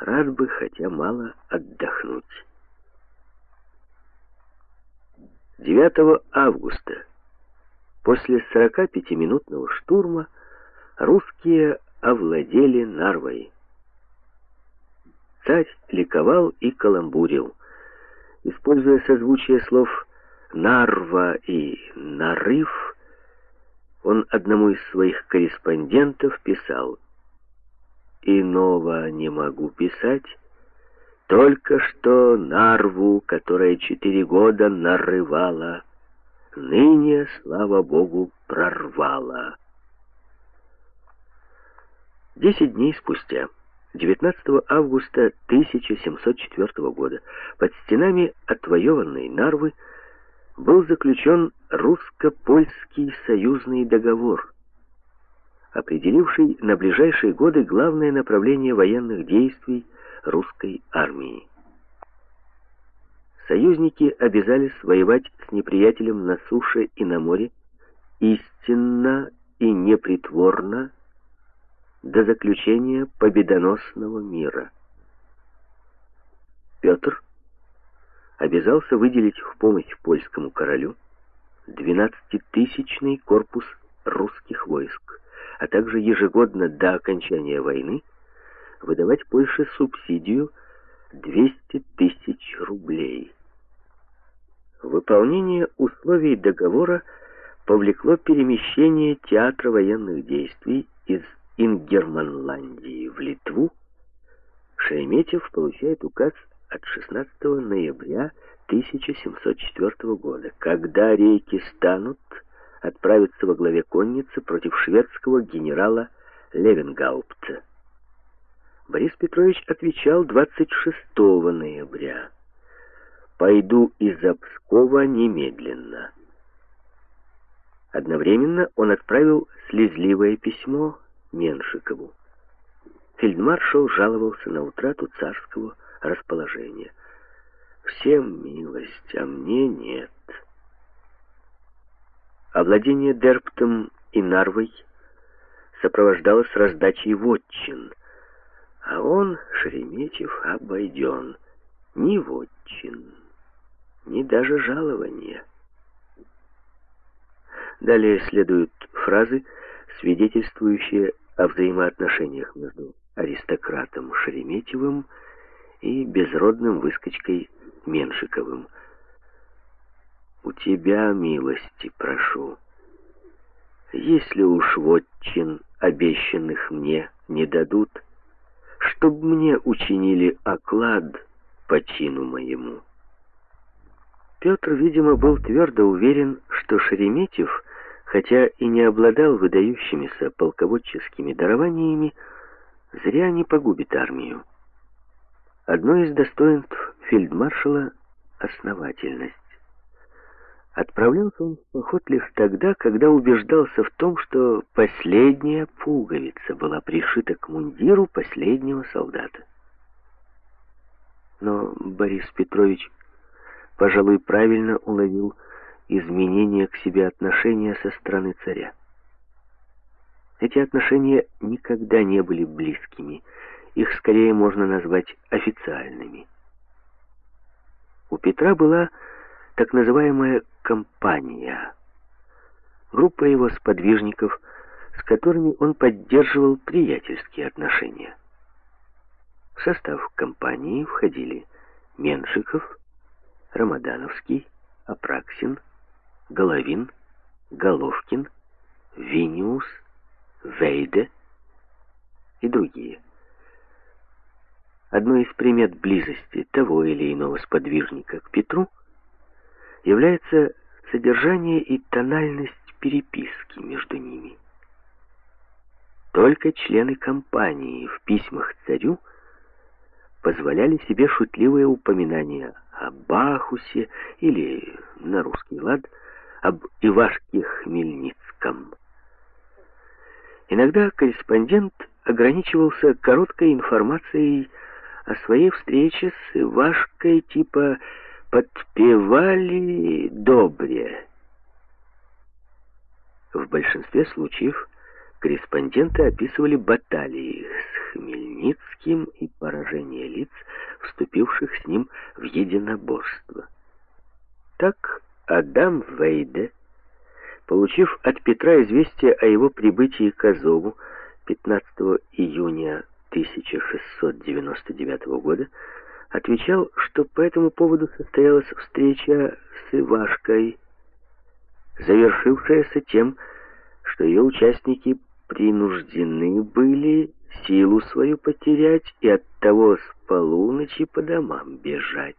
рад бы хотя мало отдохнуть. 9 августа, после 45-минутного штурма, русские овладели Нарвой. Царь ликовал и каламбурил. Используя созвучие слов «нарва» и «нарыв», он одному из своих корреспондентов писал «Иного не могу писать, только что нарву, которая четыре года нарывала, ныне, слава Богу, прорвала». Десять дней спустя 19 августа 1704 года под стенами отвоеванной Нарвы был заключен русско-польский союзный договор, определивший на ближайшие годы главное направление военных действий русской армии. Союзники обязались воевать с неприятелем на суше и на море истинно и непритворно до заключения победоносного мира. Петр обязался выделить в помощь польскому королю 12-тысячный корпус ежегодно до окончания войны выдавать Польше субсидию 200 тысяч рублей. Выполнение условий договора повлекло перемещение театра военных действий из Ингерманландии в Литву, Шереметьев получает указ от 16 ноября 1704 года. Когда рейки станут, отправиться во главе конницы против шведского генерала Левенгаупта. Борис Петрович отвечал 26 ноября. «Пойду из Пскова немедленно». Одновременно он отправил слезливое письмо Меншикову. Фельдмаршал жаловался на утрату царского расположения. «Всем милость, а мне нет». Овладение Дерптом и Нарвой сопровождалось раздачей вотчин, а он, Шереметьев, обойден. Ни вотчин, ни даже жалования. Далее следуют фразы, свидетельствующие о взаимоотношениях между аристократом Шереметьевым и безродным выскочкой Меншиковым. «У тебя милости прошу. Если уж вотчин обещанных мне не дадут, чтоб мне учинили оклад по чину моему». Петр, видимо, был твердо уверен, что Шереметьев — хотя и не обладал выдающимися полководческими дарованиями, зря не погубит армию. Одно из достоинств фельдмаршала — основательность. Отправлялся он в поход лишь тогда, когда убеждался в том, что последняя пуговица была пришита к мундиру последнего солдата. Но Борис Петрович, пожалуй, правильно уловил, изменения к себе отношения со стороны царя. Эти отношения никогда не были близкими, их скорее можно назвать официальными. У Петра была так называемая «компания», группа его сподвижников, с которыми он поддерживал приятельские отношения. В состав компании входили Меншиков, Рамадановский, Апраксин, Головин, Головкин, Виниус, Вейде и другие. Одной из примет близости того или иного сподвижника к Петру является содержание и тональность переписки между ними. Только члены компании в письмах царю позволяли себе шутливые упоминания о Бахусе или, на русский лад, об Ивашке Хмельницком. Иногда корреспондент ограничивался короткой информацией о своей встрече с Ивашкой типа «подпевали добре». В большинстве случаев корреспонденты описывали баталии с Хмельницким и поражение ним в единоборство. Так Адам Вейде, получив от Петра известие о его прибытии к Азову 15 июня 1699 года, отвечал, что по этому поводу состоялась встреча с Ивашкой, завершившаяся тем, что ее участники принуждены были силу свою потерять и оттого с полуночи по домам бежать.